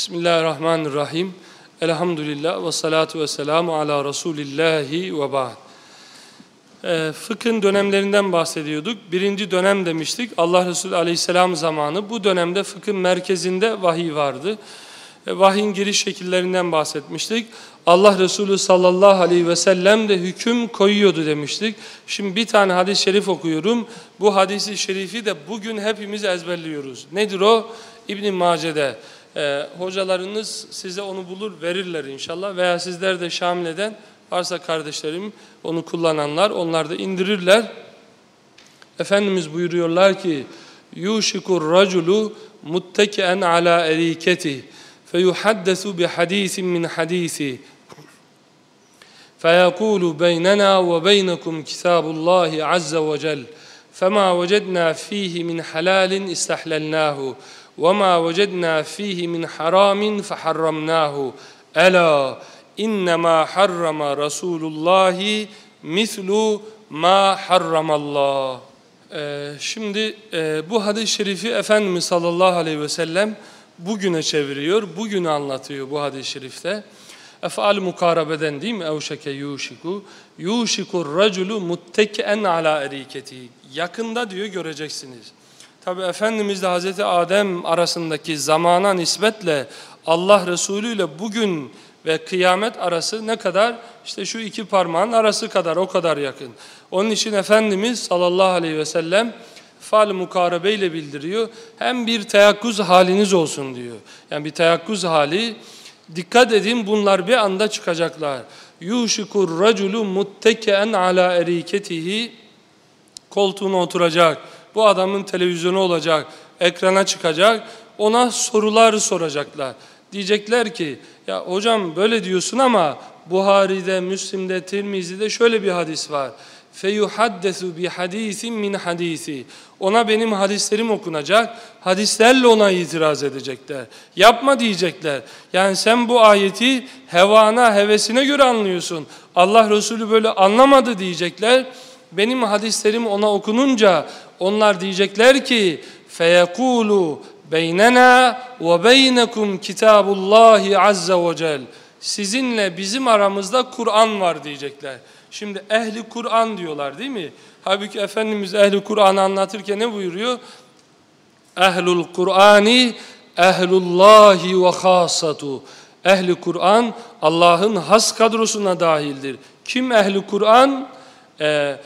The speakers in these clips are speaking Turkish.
Bismillahirrahmanirrahim. Elhamdülillah ve salatu ve selamu ala Resulillahi ve ba'd. E, fıkhın dönemlerinden bahsediyorduk. Birinci dönem demiştik. Allah Resulü aleyhisselam zamanı. Bu dönemde fıkhın merkezinde vahiy vardı. E, vahyin giriş şekillerinden bahsetmiştik. Allah Resulü sallallahu aleyhi ve sellem de hüküm koyuyordu demiştik. Şimdi bir tane hadis-i şerif okuyorum. Bu hadisi şerifi de bugün hepimiz ezberliyoruz. Nedir o? İbn-i Mace'de. E, hocalarınız size onu bulur verirler inşallah veya sizler de Şamile'den varsa kardeşlerim onu kullananlar onlar da indirirler. Efendimiz buyuruyorlar ki yuşikur raculu muttekien ala eriketi feyuhaddesu bi hadisin min hadisi فيقول بيننا وبينكم كتاب الله عز وجل فما وجدنا فيه من حلال استحللناه وما وجدنا فيه من حرام فحرمناه ألا إنما حرم رسول الله مثل ما حرم الله ee, Şimdi e, bu hadis-i şerifi Efendimiz sallallahu aleyhi ve sellem bugüne çeviriyor, bugünü anlatıyor bu hadis-i şerifte. Efal mukarabeden değil mi? Evşeke yuşiku. Yuşikur raculu muttekeen ala eriketi. Yakında diyor göreceksiniz. Tabi Efendimiz de Hazreti Adem arasındaki zamana nispetle Allah Resulü ile bugün ve kıyamet arası ne kadar? İşte şu iki parmağın arası kadar, o kadar yakın. Onun için Efendimiz sallallahu aleyhi ve sellem faal mukarebe ile bildiriyor. Hem bir teyakkuz haliniz olsun diyor. Yani bir teyakkuz hali. Dikkat edin bunlar bir anda çıkacaklar. Yuşikur raculu mutteken ala eriketihi koltuğuna oturacak. Bu adamın televizyonu olacak, ekrana çıkacak. Ona sorular soracaklar. Diyecekler ki ya hocam böyle diyorsun ama Buhari'de, Müslim'de, Tirmizi'de şöyle bir hadis var. Feyuhaddesu bi hadisin min hadisi. Ona benim hadislerim okunacak. Hadislerle ona itiraz edecekler. Yapma diyecekler. Yani sen bu ayeti hevana, hevesine göre anlıyorsun. Allah Resulü böyle anlamadı diyecekler. Benim hadislerim ona okununca onlar diyecekler ki feyekulu beynena ve beynekum kitabullahi azze ve cel. Sizinle bizim aramızda Kur'an var diyecekler. Şimdi ehli Kur'an diyorlar değil mi? Halbuki Efendimiz ehli Kur'an'ı anlatırken ne buyuruyor? Ehlul Kur'ani ehlullahi ve khasatu. Ehli Kur'an Allah'ın has kadrosuna dahildir. Kim ehli Kur'an? Ee,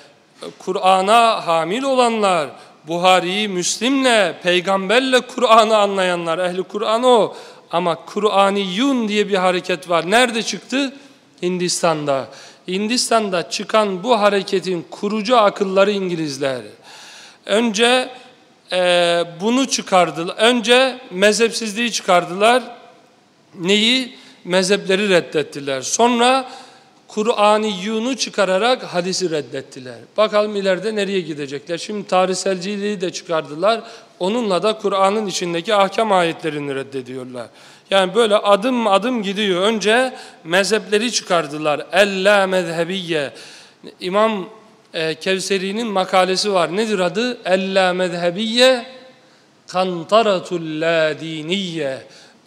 Kur'an'a hamil olanlar, Buhari'yi Müslim'le, peygamberle Kur'an'ı anlayanlar, ehli Kur'an o. Ama Kur'aniyun diye bir hareket var. Nerede çıktı? Hindistan'da. Hindistan'da çıkan bu hareketin kurucu akılları İngilizler. Önce e, bunu çıkardılar. Önce mezhepsizliği çıkardılar. Neyi? Mezhepleri reddettiler. Sonra Kur'aniyunu çıkararak hadisi reddettiler. Bakalım ileride nereye gidecekler. Şimdi tarihselciliği de çıkardılar. Onunla da Kur'an'ın içindeki ahkam ayetlerini reddediyorlar. Yani böyle adım adım gidiyor. Önce mezhepleri çıkardılar. Ella mezhebiye. İmam e, Kevseri'nin makalesi var. Nedir adı? Ella mezhebiye kantaratul ladiniye.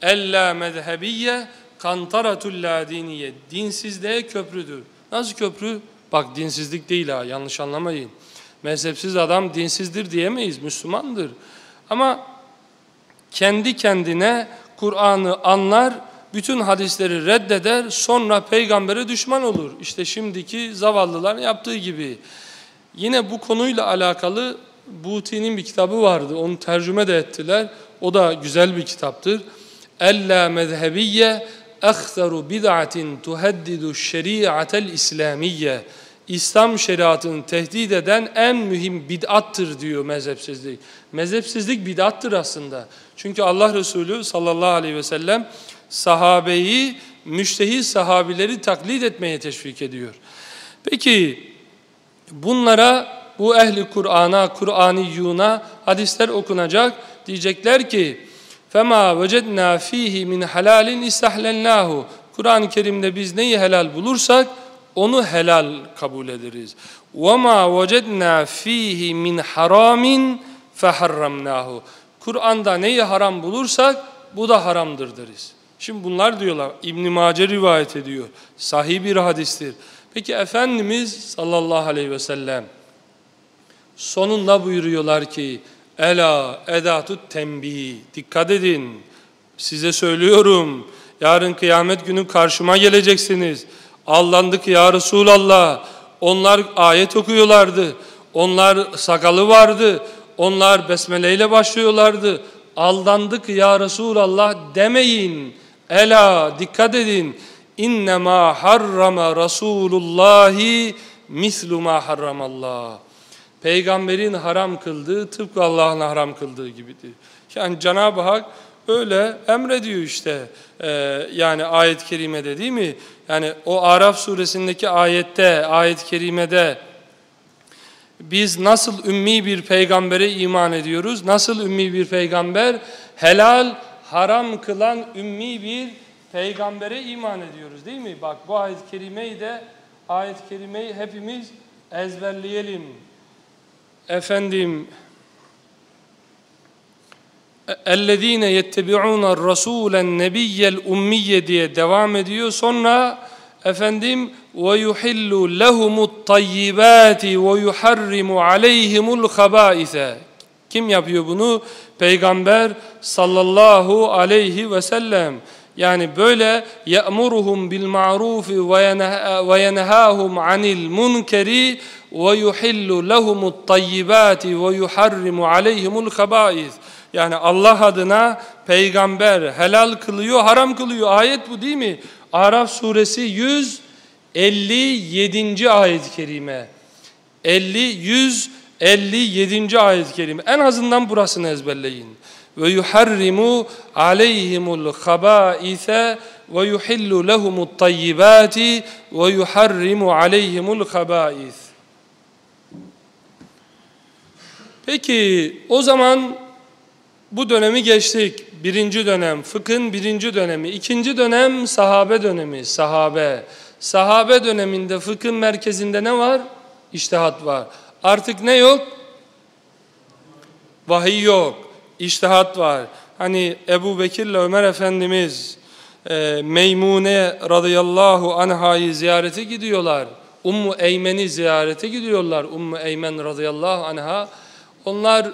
Ella mezhebiye kantaratul ladiniye. Dinsizliğe köprüdür. Nasıl köprü? Bak dinsizlik değil ha yanlış anlamayın. Mezhepsiz adam dinsizdir diyemeyiz. Müslümandır. Ama kendi kendine Kur'an'ı anlar, bütün hadisleri reddeder, sonra peygambere düşman olur. İşte şimdiki zavallıların yaptığı gibi. Yine bu konuyla alakalı Buti'nin bir kitabı vardı. Onu tercüme de ettiler. O da güzel bir kitaptır. Ella mezhebiyye اَخْثَرُ بِدْعَةٍ تُهَدِّدُ الشَّرِيعَةَ الْاِسْلَامِيَّ İslam şeriatını tehdit eden en mühim bid'attır diyor mezhepsizlik. Mezhepsizlik bid'attır aslında. Çünkü Allah Resulü sallallahu aleyhi ve sellem sahabeyi, müştehit sahabileri taklit etmeye teşvik ediyor. Peki bunlara bu ehli Kur'an'a, Kur'aniyuna hadisler okunacak. Diyecekler ki فَمَا وَجَدْنَا ف۪يهِ مِنْ حَلَالٍ اِسْتَحْلَلْنَاهُ Kur'an-ı Kerim'de biz neyi helal bulursak onu helal kabul ederiz. وَمَا وَجَدْنَا ف۪يهِ مِنْ حَرَامٍ فَحَرَّمْنَاهُ Kur'an'da neyi haram bulursak bu da haramdır deriz. Şimdi bunlar diyorlar İbn Mace rivayet ediyor. Sahih bir hadistir. Peki Efendimiz sallallahu aleyhi ve sellem sonunda buyuruyorlar ki Ela edatut tembih. Dikkat edin. Size söylüyorum. Yarın kıyamet günü karşıma geleceksiniz. Aldandık ya Resulallah. Onlar ayet okuyorlardı. Onlar sakalı vardı. Onlar besmele ile başlıyorlardı. Aldandık ya Resulallah demeyin. Ela dikkat edin. İnnemâ harrama Resulullahi mislu ma harramallah. Peygamberin haram kıldığı tıpkı Allah'ın haram kıldığı gibidir. Yani Cenab-ı Hak öyle emrediyor işte. Ee, yani ayet-i kerimede değil mi? Yani o Araf suresindeki ayette, ayet-i kerimede biz nasıl ümmi bir peygambere iman ediyoruz? Nasıl ümmi bir peygamber? Helal, haram kılan ümmi bir peygambere iman ediyoruz değil mi? Bak bu ayet-i kerimeyi de ayet-i kerimeyi hepimiz ezberleyelim Efendim اَلَّذ۪ينَ يَتَّبِعُونَ الرَّسُولَ النَّبِيَّ الْاُمِّيَّ diye devam ediyor. Sonra efendim وَيُحِلُّ لَهُمُ الطَّيِّبَاتِ وَيُحَرِّمُ عَلَيْهِمُ الْخَبَائِثَ Kim yapıyor bunu? Peygamber sallallahu aleyhi ve sellem. Yani böyle ye'muruhum bil ma'rufi ve yenhahum anil munkeri ve yuhillu lehumut tayyibati ve yuharrimu aleyhimul habaiz. Yani Allah adına peygamber helal kılıyor, haram kılıyor. Ayet bu değil mi? Araf suresi 157. ayet-i kerime. 50 157. ayet-i kerime. En azından burasını ezberleyin. Ve yuharrimu aleyhimul khabaise ve yuhillu lehumut tayyibati ve yuharrimu aleyhimul khabais. Peki o zaman bu dönemi geçtik. Birinci dönem, fıkhın birinci dönemi. ikinci dönem sahabe dönemi, sahabe. Sahabe döneminde fıkhın merkezinde ne var? İştihat var. Artık ne yok? Vahiy yok. İştihat var. Hani Ebu Bekir'le Ömer Efendimiz e, Meymune radıyallahu anhayı ziyarete gidiyorlar. Ummu Eymen'i ziyarete gidiyorlar. Ummu Eymen radıyallahu anha. Onları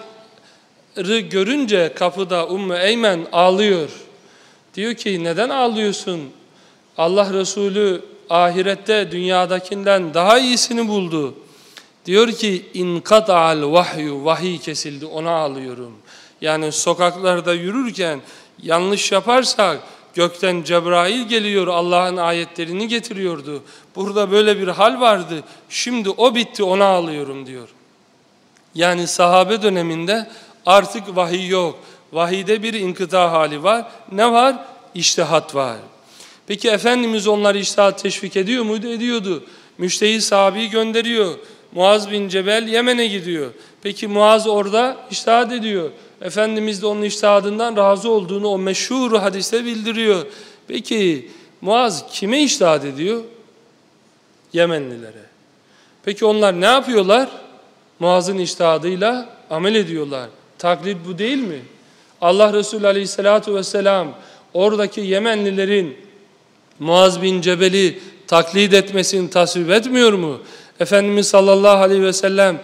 görünce kapıda Ummu Eymen ağlıyor. Diyor ki neden ağlıyorsun? Allah Resulü ahirette dünyadakinden daha iyisini buldu. Diyor ki inkata'al vahyu vahiy kesildi ona ağlıyorum. Yani sokaklarda yürürken yanlış yaparsak gökten Cebrail geliyor Allah'ın ayetlerini getiriyordu. Burada böyle bir hal vardı. Şimdi o bitti ona ağlıyorum diyor. Yani sahabe döneminde artık vahiy yok. Vahide bir inkıta hali var. Ne var? İştihat var. Peki Efendimiz onları iştihat teşvik ediyor muydu? Ediyordu. Müştehit sahabeyi gönderiyor. Muaz bin Cebel Yemen'e gidiyor. Peki Muaz orada iştihat ediyor. Efendimiz de onun iştihadından razı olduğunu o meşhur hadiste bildiriyor. Peki Muaz kime iştihat ediyor? Yemenlilere. Peki onlar ne yapıyorlar? Muaz'ın iştihadıyla amel ediyorlar. Taklit bu değil mi? Allah Resulü Aleyhisselatü Vesselam oradaki Yemenlilerin Muaz bin Cebel'i taklit etmesini tasvip etmiyor mu? Efendimiz sallallahu aleyhi ve sellem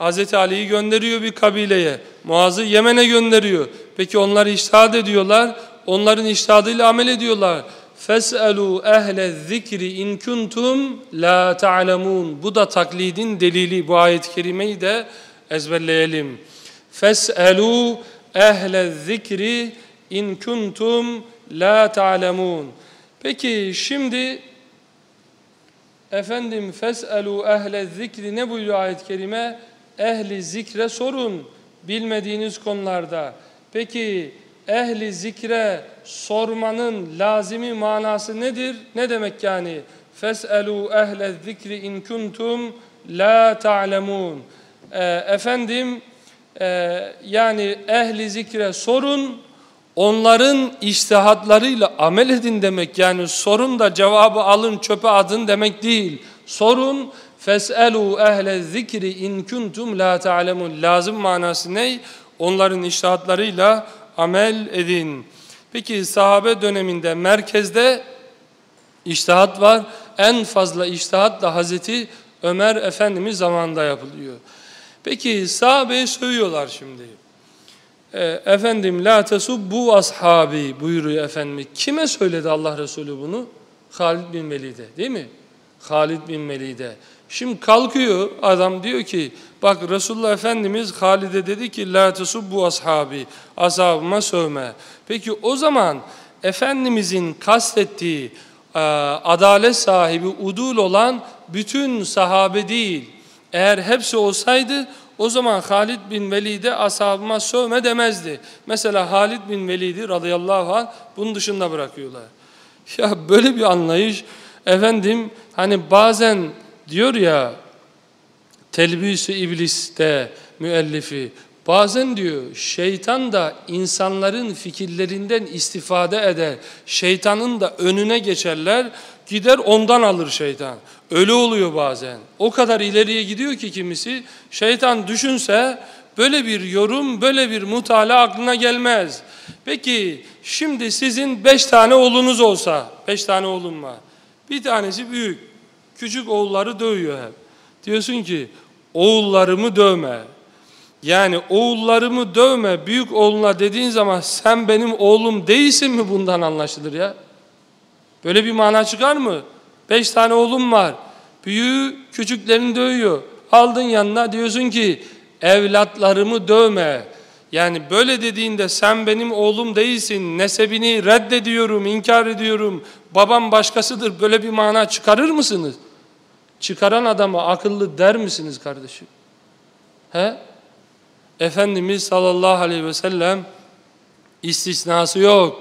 Hz. Ali'yi gönderiyor bir kabileye. Muaz'ı Yemen'e gönderiyor. Peki onlar iştihad ediyorlar. Onların iştihadıyla amel ediyorlar. Feselu ehle zikri in kuntum la ta'lemun. Bu da taklidin delili. Bu ayet-i kerimeyi de ezberleyelim. Feselu ehle zikri in kuntum la ta'lemun. Peki şimdi efendim feselu ehle zikri ne buyuruyor ayet-i kerime? Ehli zikre sorun bilmediğiniz konularda. Peki ehli zikre sormanın lazimi manası nedir? Ne demek yani? Feselu ehle zikri in kuntum la ta'lemun. Ee, efendim e, yani ehli zikre sorun onların iştihatlarıyla amel edin demek. Yani sorun da cevabı alın çöpe adın demek değil. Sorun feselu ehle zikri in kuntum la ta'lemun. Lazım manası ne? Onların iştihatlarıyla amel edin. Peki sahabe döneminde merkezde iştihat var. En fazla iştihat da Hazreti Ömer Efendimiz zamanında yapılıyor. Peki sahabeye söylüyorlar şimdi. E, efendim la bu ashabi buyuruyor Efendimiz. Kime söyledi Allah Resulü bunu? Halid bin Velid'e değil mi? Halid bin Velid'e. Şimdi kalkıyor adam diyor ki bak Resulullah Efendimiz Halid'e dedi ki la bu ashabi ashabıma sövme. Peki o zaman Efendimizin kastettiği e, adalet sahibi udul olan bütün sahabe değil. Eğer hepsi olsaydı o zaman Halid bin Velid'e ashabıma sövme demezdi. Mesela Halid bin Velid'i radıyallahu anh bunun dışında bırakıyorlar. Ya böyle bir anlayış efendim hani bazen diyor ya Telbis-i İblis'te müellifi bazen diyor şeytan da insanların fikirlerinden istifade eder. Şeytanın da önüne geçerler. Gider ondan alır şeytan. Öyle oluyor bazen. O kadar ileriye gidiyor ki kimisi şeytan düşünse böyle bir yorum, böyle bir mutala aklına gelmez. Peki şimdi sizin beş tane oğlunuz olsa, beş tane oğlum var. Bir tanesi büyük, küçük oğulları dövüyor hep. Diyorsun ki oğullarımı dövme. Yani oğullarımı dövme büyük oğluna dediğin zaman sen benim oğlum değilsin mi bundan anlaşılır ya? Böyle bir mana çıkar mı? Beş tane oğlum var. Büyüğü küçüklerini dövüyor. Aldın yanına diyorsun ki evlatlarımı dövme. Yani böyle dediğinde sen benim oğlum değilsin, nesebini reddediyorum, inkar ediyorum, babam başkasıdır böyle bir mana çıkarır mısınız? Çıkaran adama akıllı der misiniz kardeşim? He? Efendimiz sallallahu aleyhi ve sellem istisnası yok.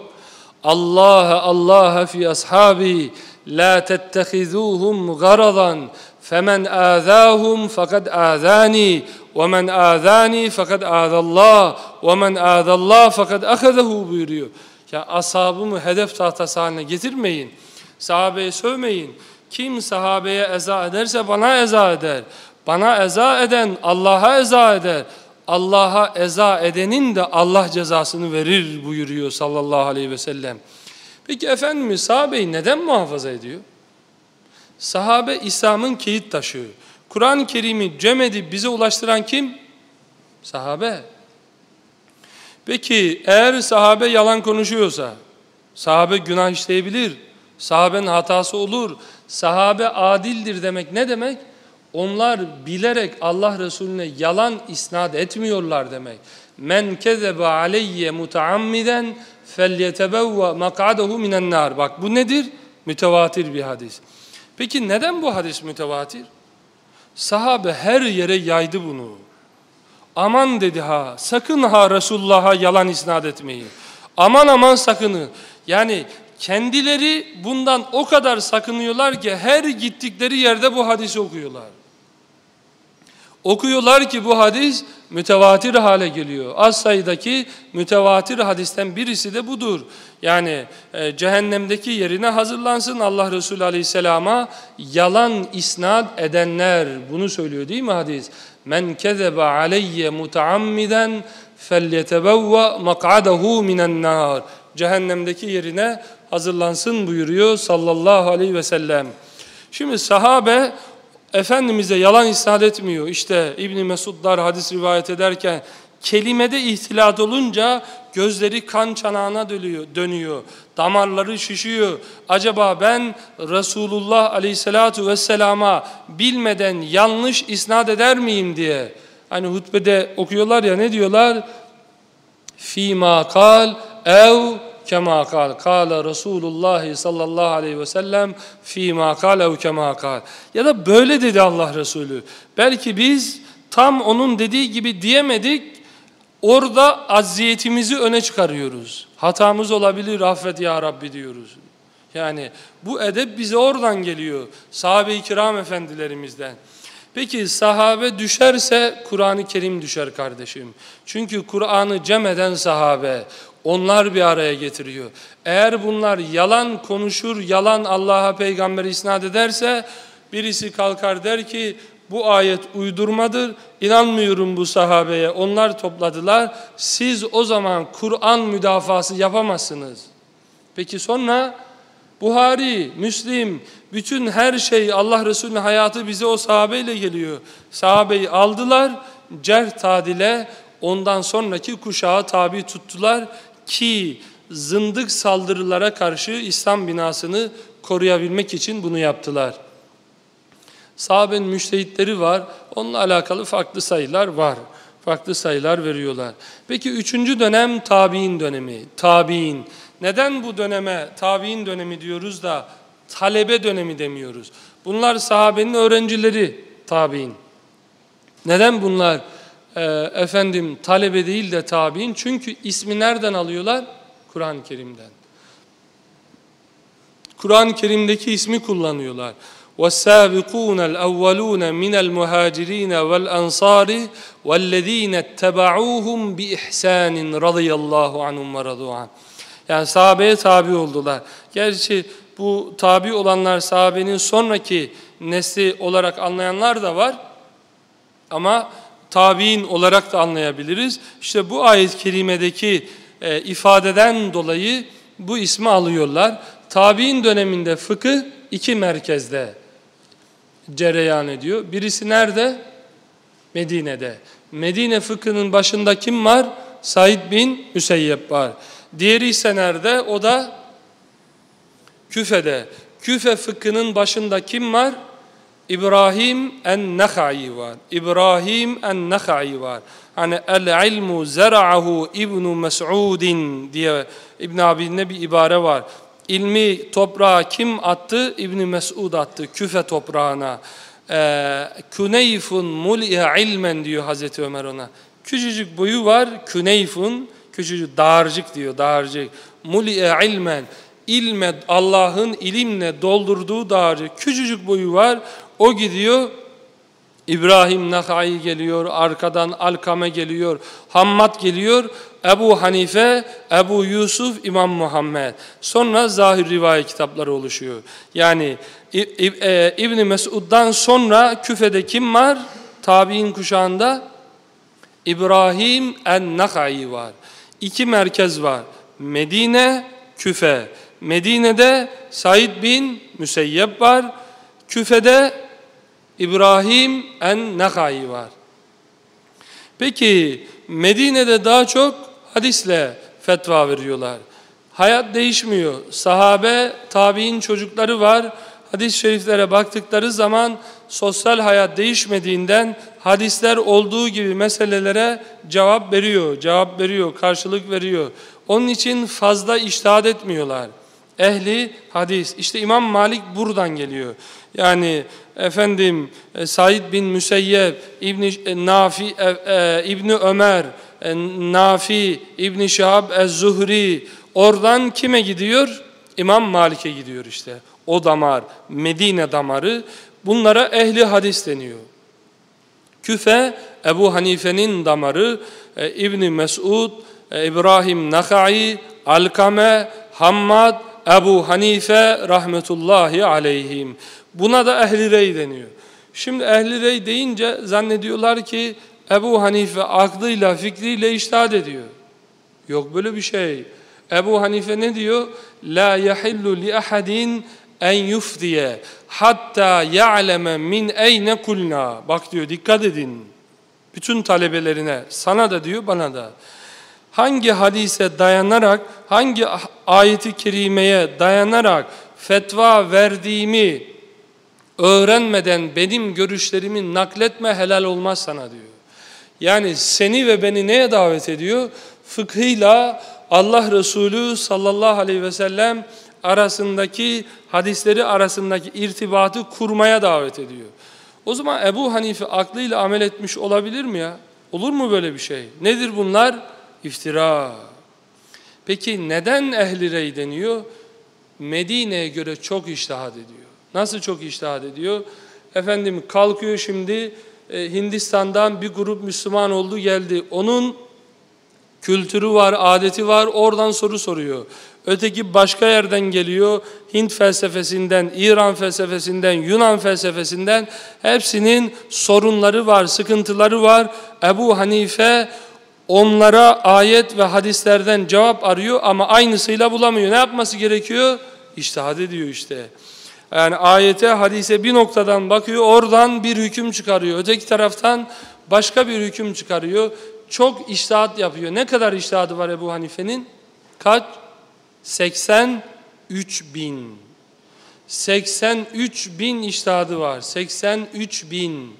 Allah Allah fi ashabi la tettehizuhum garadan femen azahum fakat azani ve men azani fakat azallah ve men azallah fakat ahazahu buyuruyor. Ya ashabımı hedef tahtası haline getirmeyin. Sahabeye sövmeyin. Kim sahabeye eza ederse bana eza eder. Bana eza eden Allah'a eza eder. Allah'a eza edenin de Allah cezasını verir buyuruyor sallallahu aleyhi ve sellem. Peki Efendimiz sahabeyi neden muhafaza ediyor? Sahabe İslam'ın kilit taşı. Kur'an-ı Kerim'i cem edip bize ulaştıran kim? Sahabe. Peki eğer sahabe yalan konuşuyorsa, sahabe günah işleyebilir, sahabenin hatası olur, sahabe adildir demek ne demek? Onlar bilerek Allah Resulüne yalan isnat etmiyorlar demek. Men kezebe aleyye mutaammiden felyetebevve mak'adahu minen nar. Bak bu nedir? Mütevatir bir hadis. Peki neden bu hadis mütevatir? Sahabe her yere yaydı bunu. Aman dedi ha, sakın ha Resulullah'a yalan isnat etmeyin. Aman aman sakının. Yani kendileri bundan o kadar sakınıyorlar ki her gittikleri yerde bu hadisi okuyorlar. Okuyorlar ki bu hadis mütevatir hale geliyor. Az sayıdaki mütevatir hadisten birisi de budur. Yani e, cehennemdeki yerine hazırlansın Allah Resulü Aleyhisselam'a yalan isnat edenler bunu söylüyor değil mi hadis? Men kezebe aleyye mutaammiden felyetebevve mak'adahu minen nar. Cehennemdeki yerine hazırlansın buyuruyor sallallahu aleyhi ve sellem. Şimdi sahabe Efendimiz'e yalan isnat etmiyor. İşte İbn Mesudlar hadis rivayet ederken kelimede ihtilat olunca gözleri kan çanağına dönüyor, dönüyor. Damarları şişiyor. Acaba ben Resulullah aleyhissalatu vesselama bilmeden yanlış isnat eder miyim diye. Hani hutbede okuyorlar ya ne diyorlar? Fîmâ kal ev kema kal. Kale Resulullah sallallahu aleyhi ve sellem fîmâ kal ev kema kal. Ya da böyle dedi Allah Resulü. Belki biz tam onun dediği gibi diyemedik. Orada acziyetimizi öne çıkarıyoruz. Hatamız olabilir affet ya Rabbi diyoruz. Yani bu edep bize oradan geliyor. Sahabe-i kiram efendilerimizden. Peki sahabe düşerse Kur'an-ı Kerim düşer kardeşim. Çünkü Kur'an'ı cem eden sahabe, onlar bir araya getiriyor. Eğer bunlar yalan konuşur, yalan Allah'a peygamber isnat ederse birisi kalkar der ki bu ayet uydurmadır, inanmıyorum bu sahabeye. Onlar topladılar. Siz o zaman Kur'an müdafası yapamazsınız. Peki sonra Buhari, Müslim, bütün her şey Allah Resulü'nün hayatı bize o sahabeyle geliyor. Sahabeyi aldılar, cerh tadile ondan sonraki kuşağı tabi tuttular ki zındık saldırılara karşı İslam binasını koruyabilmek için bunu yaptılar. Sahabenin müştehitleri var, onunla alakalı farklı sayılar var. Farklı sayılar veriyorlar. Peki üçüncü dönem tabi'in dönemi. Tabi'in. Neden bu döneme tabi'in dönemi diyoruz da talebe dönemi demiyoruz? Bunlar sahabenin öğrencileri tabi'in. Neden bunlar e, efendim talebe değil de tabi'in? Çünkü ismi nereden alıyorlar? Kur'an-ı Kerim'den. Kur'an-ı Kerim'deki ismi kullanıyorlar. وَالسَّابِقُونَ الْاَوَّلُونَ مِنَ الْمُهَاجِرِينَ وَالْاَنْصَارِ وَالَّذ۪ينَ اتَّبَعُوهُمْ بِإِحْسَانٍ رَضِيَ اللّٰهُ عَنْهُمْ وَرَضُوا عَنْهُ Yani sahabeye tabi oldular. Gerçi bu tabi olanlar sahabenin sonraki nesli olarak anlayanlar da var. Ama tabi'in olarak da anlayabiliriz. İşte bu ayet-i kerimedeki e, ifadeden dolayı bu ismi alıyorlar. Tabi'in döneminde fıkıh iki merkezde cereyan ediyor. Birisi nerede? Medine'de. Medine fıkhının başında kim var? Said bin Müseyyep var. Diğeri ise nerede? O da Küfe'de. Küfe fıkhının başında kim var? İbrahim en-Nakha'i var. İbrahim en-Nakha'i var. Hani el-ilmu zera'ahu İbn Mes'udin diye İbn Abi'nin bir ibare var. İlmi toprağa kim attı? İbn Mes'ud attı küfe toprağına. Ee, Küneyfun mul'ihe ilmen diyor Hazreti Ömer ona. Küçücük boyu var. Küneyfun küçücük dağarcık diyor dağarcık. Mul'ihe ilmen ilme Allah'ın ilimle doldurduğu dağarcık. Küçücük boyu var. O gidiyor İbrahim Nakhai geliyor, arkadan Alkame geliyor, Hammad geliyor, Ebu Hanife, Ebu Yusuf, İmam Muhammed. Sonra zahir rivayet kitapları oluşuyor. Yani e, İbni Mesud'dan sonra küfede kim var? Tabi'in kuşağında İbrahim en-Nakhai var. İki merkez var. Medine, Küfe. Medine'de Said bin Müseyyep var. Küfe'de İbrahim en-Nakhai var. Peki Medine'de daha çok hadisle fetva veriyorlar. Hayat değişmiyor. Sahabe, tabi'in çocukları var. Hadis-i şeriflere baktıkları zaman sosyal hayat değişmediğinden hadisler olduğu gibi meselelere cevap veriyor, cevap veriyor, karşılık veriyor. Onun için fazla iştahat etmiyorlar. Ehli hadis. İşte İmam Malik buradan geliyor. Yani efendim e, Said bin Müseyyeb, İbni e, Nafi, e, İbni Ömer, Nafi, İbni Şahab Ez-Zuhri oradan kime gidiyor? İmam Malik'e gidiyor işte. O damar, Medine damarı bunlara ehli hadis deniyor. Küfe, Ebu Hanife'nin damarı, İbni Mesud, İbrahim Nakhai, Alkame, Hammad, Ebu Hanife rahmetullahi aleyhim. Buna da ehli rey deniyor. Şimdi ehli rey deyince zannediyorlar ki Ebu Hanife aklıyla, fikriyle iştahat ediyor. Yok böyle bir şey. Ebu Hanife ne diyor? La yahillu li ahadin en yufdiye hatta ya'leme min eyne kulna. Bak diyor dikkat edin. Bütün talebelerine, sana da diyor, bana da. Hangi hadise dayanarak, hangi ayeti kerimeye dayanarak fetva verdiğimi öğrenmeden benim görüşlerimi nakletme helal olmaz sana diyor. Yani seni ve beni neye davet ediyor? Fıkhıyla Allah Resulü sallallahu aleyhi ve sellem arasındaki hadisleri arasındaki irtibatı kurmaya davet ediyor. O zaman Ebu Hanife aklıyla amel etmiş olabilir mi ya? Olur mu böyle bir şey? Nedir bunlar? İftira. Peki neden ehli rey deniyor? Medine'ye göre çok iştahat ediyor. Nasıl çok iştahat ediyor? Efendim kalkıyor şimdi e, Hindistan'dan bir grup Müslüman oldu geldi. Onun Kültürü var, adeti var, oradan soru soruyor. Öteki başka yerden geliyor. Hint felsefesinden, İran felsefesinden, Yunan felsefesinden hepsinin sorunları var, sıkıntıları var. Ebu Hanife onlara ayet ve hadislerden cevap arıyor ama aynısıyla bulamıyor. Ne yapması gerekiyor? İçtihad ediyor işte. Yani ayete, hadise bir noktadan bakıyor, oradan bir hüküm çıkarıyor. Öteki taraftan başka bir hüküm çıkarıyor. Çok iştahat yapıyor. Ne kadar iştahatı var Ebu Hanife'nin? Kaç? 83 bin. 83 bin iştahadı var. 83 bin.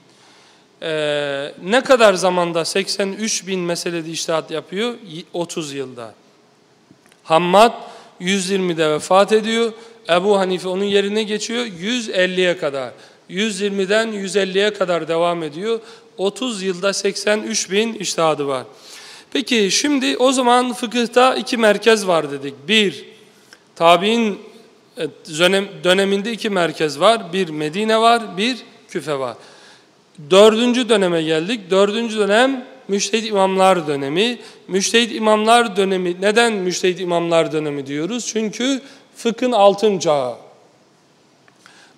Ee, ne kadar zamanda 83 bin meselede iştahat yapıyor? 30 yılda. Hammad 120'de vefat ediyor. Ebu Hanife onun yerine geçiyor 150'ye kadar. 120'den 150'ye kadar devam ediyor. 30 yılda 83 bin iştihadı var. Peki şimdi o zaman fıkıhta iki merkez var dedik. Bir, tabi'in e, döneminde iki merkez var. Bir Medine var, bir Küfe var. Dördüncü döneme geldik. Dördüncü dönem Müştehit imamlar dönemi. Müştehit imamlar dönemi, neden müştehit imamlar dönemi diyoruz? Çünkü fıkhın altın çağı.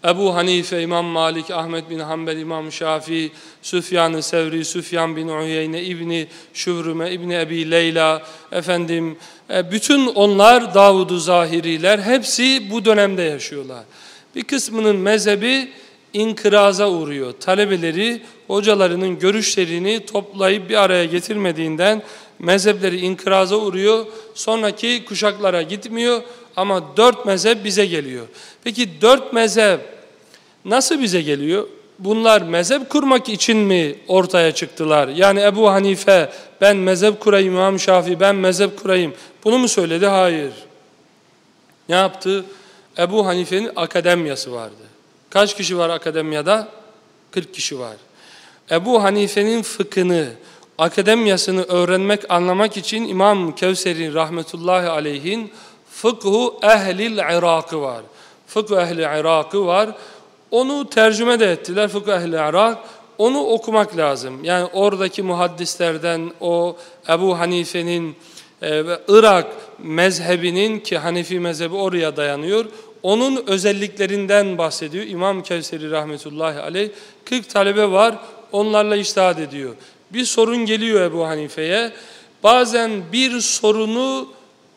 Ebu Hanife, İmam Malik, Ahmet bin Hanbel, İmam Şafii, Süfyan-ı Sevri, Süfyan bin Uyeyne, İbni Şüvrüme, İbni Ebi Leyla, efendim, e, bütün onlar Davud-u Zahiriler, hepsi bu dönemde yaşıyorlar. Bir kısmının mezhebi inkıraza uğruyor. Talebeleri, hocalarının görüşlerini toplayıp bir araya getirmediğinden mezhepleri inkıraza uğruyor. Sonraki kuşaklara gitmiyor ama dört mezhep bize geliyor. Peki dört mezhep nasıl bize geliyor? Bunlar mezhep kurmak için mi ortaya çıktılar? Yani Ebu Hanife ben mezhep kurayım, İmam Şafii ben mezhep kurayım. Bunu mu söyledi? Hayır. Ne yaptı? Ebu Hanife'nin akademiyası vardı. Kaç kişi var akademiyada? 40 kişi var. Ebu Hanife'nin fıkhını, akademiyasını öğrenmek, anlamak için İmam Kevser'in rahmetullahi aleyhin fıkhu ehlil Irak'ı var. Fıkhu ehli Irak'ı var. Onu tercüme de ettiler fıkhu ehli Irak. Onu okumak lazım. Yani oradaki muhaddislerden o Ebu Hanife'nin e, ve Irak mezhebinin ki Hanefi mezhebi oraya dayanıyor. Onun özelliklerinden bahsediyor. İmam Kevseri rahmetullahi aleyh 40 talebe var. Onlarla iştahat ediyor. Bir sorun geliyor Ebu Hanife'ye. Bazen bir sorunu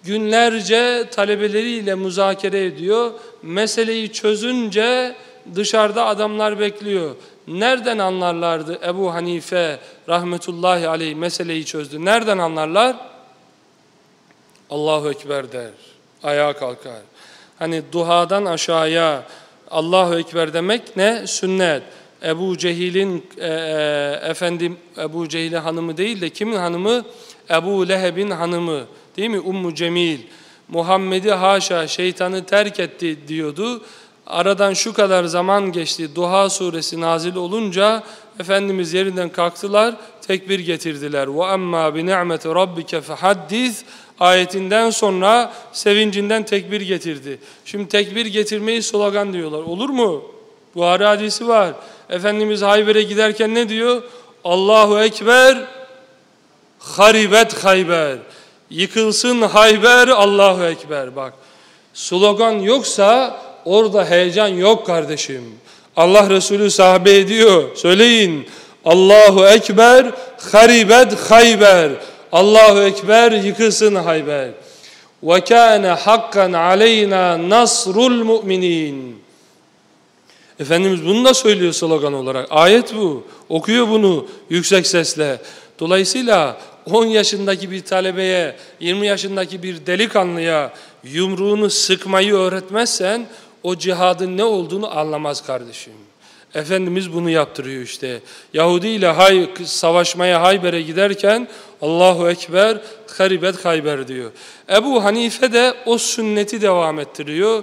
günlerce talebeleriyle müzakere ediyor. Meseleyi çözünce dışarıda adamlar bekliyor. Nereden anlarlardı Ebu Hanife rahmetullahi aleyh meseleyi çözdü? Nereden anlarlar? Allahu Ekber der. Ayağa kalkar. Hani duhadan aşağıya Allahu Ekber demek ne? Sünnet. Ebu Cehil'in e, e, efendim Ebu Cehil'in hanımı değil de kimin hanımı? Ebu Leheb'in hanımı. Değil mi? Ummu Cemil. Muhammed'i haşa şeytanı terk etti diyordu. Aradan şu kadar zaman geçti. Duha suresi nazil olunca Efendimiz yerinden kalktılar, tekbir getirdiler. Ve amma bi ni'meti rabbike fehaddis ayetinden sonra sevincinden tekbir getirdi. Şimdi tekbir getirmeyi slogan diyorlar. Olur mu? Buhari hadisi var. Efendimiz Hayber'e giderken ne diyor? Allahu Ekber, haribet Hayber. Yıkılsın Hayber, Allahu Ekber. Bak, slogan yoksa orada heyecan yok kardeşim. Allah Resulü sahabe ediyor. Söyleyin. Allahu Ekber, haribet Hayber. Allahu Ekber yıkılsın Hayber. Ve kâne hakkan aleyna nasrul mu'minin. Efendimiz bunu da söylüyor slogan olarak. Ayet bu. Okuyor bunu yüksek sesle. Dolayısıyla 10 yaşındaki bir talebeye, 20 yaşındaki bir delikanlıya yumruğunu sıkmayı öğretmezsen o cihadın ne olduğunu anlamaz kardeşim. Efendimiz bunu yaptırıyor işte. Yahudi ile hay, savaşmaya Hayber'e giderken Allahu Ekber, haribet Hayber diyor. Ebu Hanife de o sünneti devam ettiriyor.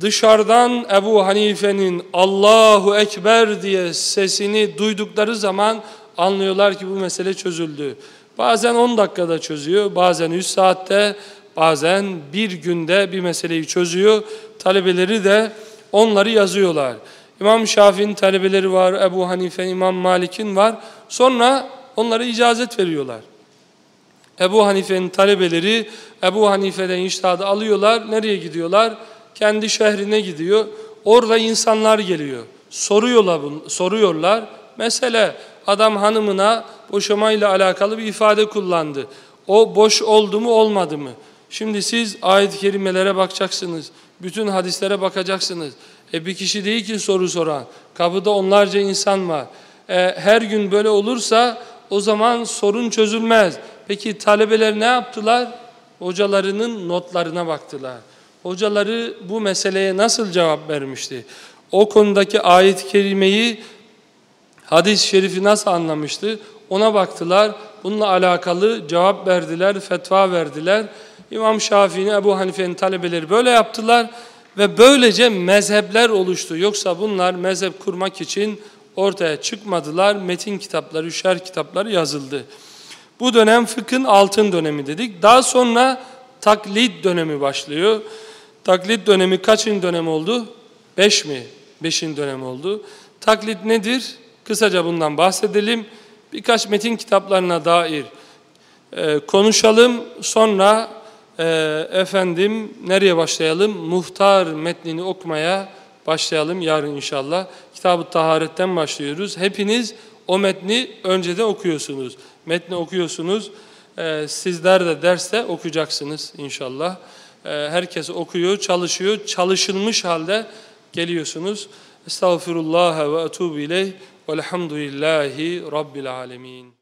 Dışarıdan Ebu Hanife'nin Allahu Ekber diye sesini duydukları zaman anlıyorlar ki bu mesele çözüldü. Bazen 10 dakikada çözüyor, bazen 3 saatte, bazen bir günde bir meseleyi çözüyor. Talebeleri de onları yazıyorlar. İmam Şafii'nin talebeleri var, Ebu Hanife, İmam Malik'in var. Sonra onlara icazet veriyorlar. Ebu Hanife'nin talebeleri Ebu Hanife'den iştahadı alıyorlar. Nereye gidiyorlar? Kendi şehrine gidiyor. Orada insanlar geliyor. Soruyorlar, soruyorlar. Mesele adam hanımına boşamayla alakalı bir ifade kullandı. O boş oldu mu olmadı mı? Şimdi siz ayet-i kerimelere bakacaksınız. Bütün hadislere bakacaksınız. E bir kişi değil ki soru soran. Kapıda onlarca insan var. E, her gün böyle olursa o zaman sorun çözülmez. Peki talebeler ne yaptılar? Hocalarının notlarına baktılar. Hocaları bu meseleye nasıl cevap vermişti? O konudaki ayet-i kerimeyi, hadis-i şerifi nasıl anlamıştı? Ona baktılar. Bununla alakalı cevap verdiler, fetva verdiler. İmam Şafii'nin, Ebu Hanife'nin talebeleri böyle yaptılar ve böylece mezhepler oluştu. Yoksa bunlar mezhep kurmak için ortaya çıkmadılar. Metin kitapları, şer kitapları yazıldı. Bu dönem fıkhın altın dönemi dedik. Daha sonra taklit dönemi başlıyor. Taklit dönemi kaçın dönem oldu? Beş mi? Beşin dönem oldu. Taklit nedir? Kısaca bundan bahsedelim. Birkaç metin kitaplarına dair e, konuşalım. Sonra e, efendim nereye başlayalım? Muhtar metnini okumaya başlayalım yarın inşallah. Kitab-ı Taharet'ten başlıyoruz. Hepiniz o metni önceden okuyorsunuz. Metni okuyorsunuz. E, sizler de derste okuyacaksınız inşallah. E, herkes okuyor, çalışıyor. Çalışılmış halde geliyorsunuz. Estağfirullah ve etubu ileyh. Velhamdülillahi Rabbil alemin.